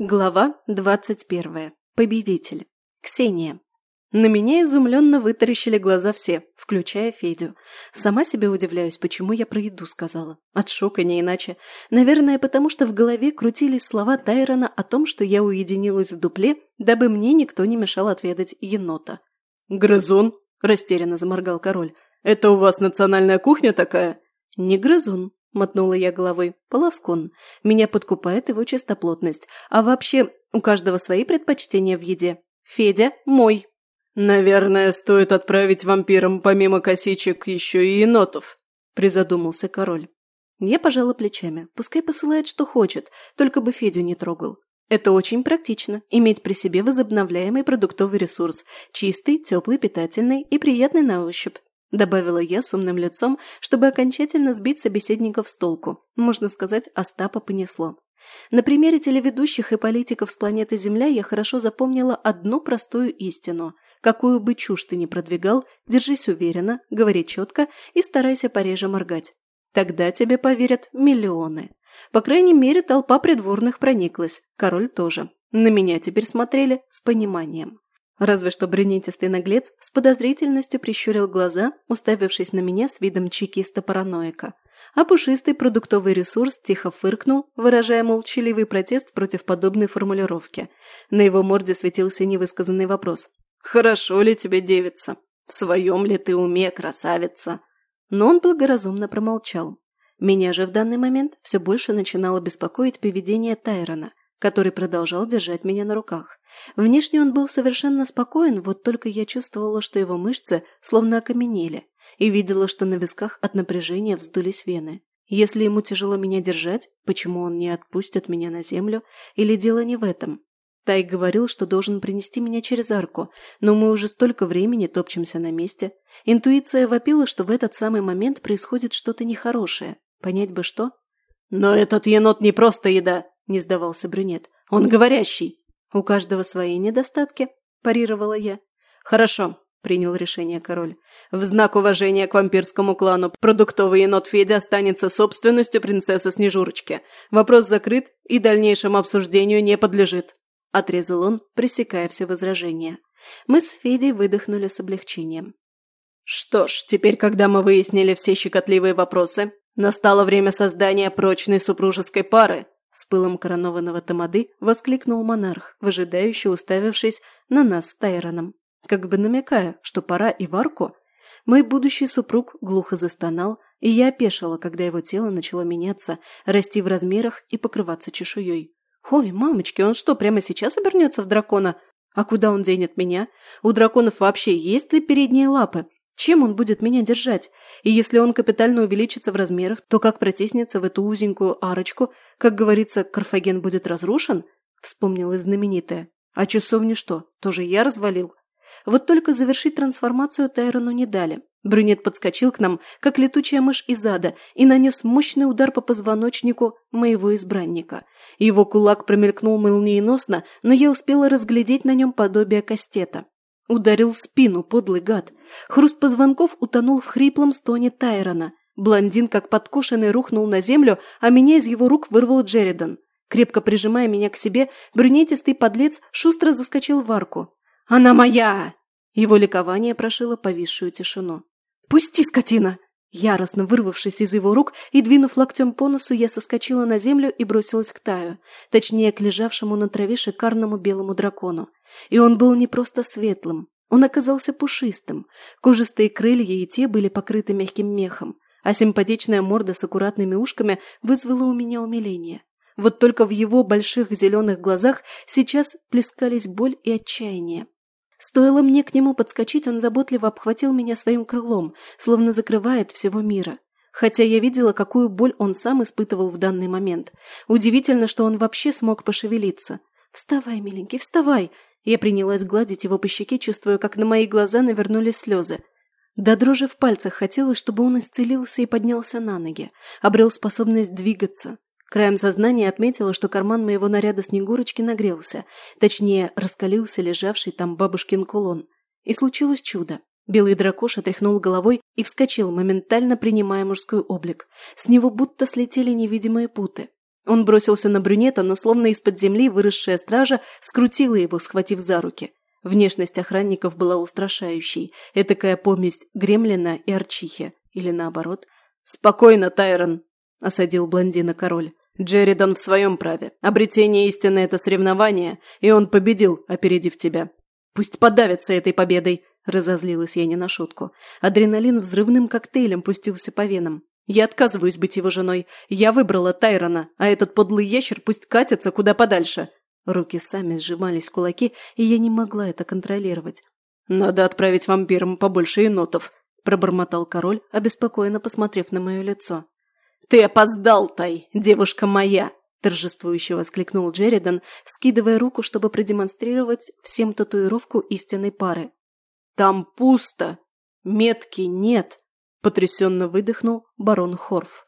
Глава двадцать первая. Победитель. Ксения. На меня изумленно вытаращили глаза все, включая Федю. Сама себе удивляюсь, почему я про еду сказала. От шока не иначе. Наверное, потому что в голове крутились слова Тайрона о том, что я уединилась в дупле, дабы мне никто не мешал отведать енота. «Грызун?» – растерянно заморгал король. «Это у вас национальная кухня такая?» «Не грызун», мотнула я головой. Полоскун. Меня подкупает его чистоплотность. А вообще, у каждого свои предпочтения в еде. Федя – мой. «Наверное, стоит отправить вампирам помимо косичек еще и енотов», – призадумался король. Я пожала плечами. Пускай посылает, что хочет, только бы Федю не трогал. Это очень практично – иметь при себе возобновляемый продуктовый ресурс, чистый, теплый, питательный и приятный на ощупь добавила я с умным лицом, чтобы окончательно сбить собеседников с толку. Можно сказать, Остапа понесло. На примере телеведущих и политиков с планеты Земля я хорошо запомнила одну простую истину. Какую бы чушь ты ни продвигал, держись уверенно, говори четко и старайся пореже моргать. Тогда тебе поверят миллионы. По крайней мере, толпа придворных прониклась, король тоже. На меня теперь смотрели с пониманием. Разве что брюнетистый наглец с подозрительностью прищурил глаза, уставившись на меня с видом чекиста-параноика. А пушистый продуктовый ресурс тихо фыркнул, выражая молчаливый протест против подобной формулировки. На его морде светился невысказанный вопрос. «Хорошо ли тебе девица? В своем ли ты уме, красавица?» Но он благоразумно промолчал. Меня же в данный момент все больше начинало беспокоить поведение Тайрона, который продолжал держать меня на руках. Внешне он был совершенно спокоен, вот только я чувствовала, что его мышцы словно окаменели, и видела, что на висках от напряжения вздулись вены. Если ему тяжело меня держать, почему он не отпустит меня на землю? Или дело не в этом? Тай говорил, что должен принести меня через арку, но мы уже столько времени топчемся на месте. Интуиция вопила, что в этот самый момент происходит что-то нехорошее. Понять бы что? «Но этот енот не просто еда!» – не сдавался брюнет. «Он говорящий!» «У каждого свои недостатки», – парировала я. «Хорошо», – принял решение король. «В знак уважения к вампирскому клану продуктовый енот Федя останется собственностью принцессы Снежурочки. Вопрос закрыт и дальнейшему обсуждению не подлежит», – отрезал он, пресекая все возражения. Мы с Федей выдохнули с облегчением. «Что ж, теперь, когда мы выяснили все щекотливые вопросы, настало время создания прочной супружеской пары», с пылом коронованного тамады воскликнул монарх, выжидающе уставившись на нас с Тайроном, как бы намекая, что пора и в арку. Мой будущий супруг глухо застонал, и я опешила, когда его тело начало меняться, расти в размерах и покрываться чешуей. «Ой, мамочки, он что, прямо сейчас обернется в дракона? А куда он денет меня? У драконов вообще есть ли передние лапы? Чем он будет меня держать? И если он капитально увеличится в размерах, то как протиснется в эту узенькую арочку, как говорится, Карфаген будет разрушен? Вспомнилось знаменитое. А часовню что, тоже я развалил? Вот только завершить трансформацию Тайрону не дали. Брюнет подскочил к нам, как летучая мышь из ада, и нанес мощный удар по позвоночнику моего избранника. Его кулак промелькнул молниеносно, но я успела разглядеть на нем подобие кастета. Ударил в спину, подлый гад. Хруст позвонков утонул в хриплом стоне Тайрона. Блондин, как подкошенный, рухнул на землю, а меня из его рук вырвал Джеридан. Крепко прижимая меня к себе, брюнетистый подлец шустро заскочил в арку. «Она моя!» Его ликование прошило повисшую тишину. «Пусти, скотина!» Яростно вырвавшись из его рук и двинув локтем по носу, я соскочила на землю и бросилась к Таю, точнее, к лежавшему на траве шикарному белому дракону. И он был не просто светлым, он оказался пушистым. Кожистые крылья и те были покрыты мягким мехом, а симпатичная морда с аккуратными ушками вызвала у меня умиление. Вот только в его больших зеленых глазах сейчас плескались боль и отчаяние. Стоило мне к нему подскочить, он заботливо обхватил меня своим крылом, словно закрывает всего мира. Хотя я видела, какую боль он сам испытывал в данный момент. Удивительно, что он вообще смог пошевелиться. «Вставай, миленький, вставай!» Я принялась гладить его по щеке, чувствуя, как на мои глаза навернулись слезы. До дрожи в пальцах хотелось, чтобы он исцелился и поднялся на ноги, обрел способность двигаться, Краем сознания отметила, что карман моего наряда Снегурочки нагрелся, точнее, раскалился лежавший там бабушкин кулон. И случилось чудо. Белый дракоша тряхнул головой и вскочил, моментально принимая мужской облик. С него будто слетели невидимые путы. Он бросился на брюнета, но словно из-под земли выросшая стража скрутила его, схватив за руки. Внешность охранников была устрашающей. Этакая помесь гремлина и арчихи. Или наоборот. «Спокойно, Тайрон!» – осадил блондина король. «Джеридан в своем праве. Обретение истины – это соревнование, и он победил, опередив тебя. Пусть подавится этой победой!» – разозлилась я не на шутку. Адреналин взрывным коктейлем пустился по венам. «Я отказываюсь быть его женой. Я выбрала Тайрона, а этот подлый ящер пусть катится куда подальше!» Руки сами сжимались в кулаки, и я не могла это контролировать. «Надо отправить вампирам побольше енотов», – пробормотал король, обеспокоенно посмотрев на мое лицо. «Ты опоздал, Тай, девушка моя!» – торжествующе воскликнул Джеридан, скидывая руку, чтобы продемонстрировать всем татуировку истинной пары. «Там пусто! Метки нет!» – потрясенно выдохнул барон Хорф.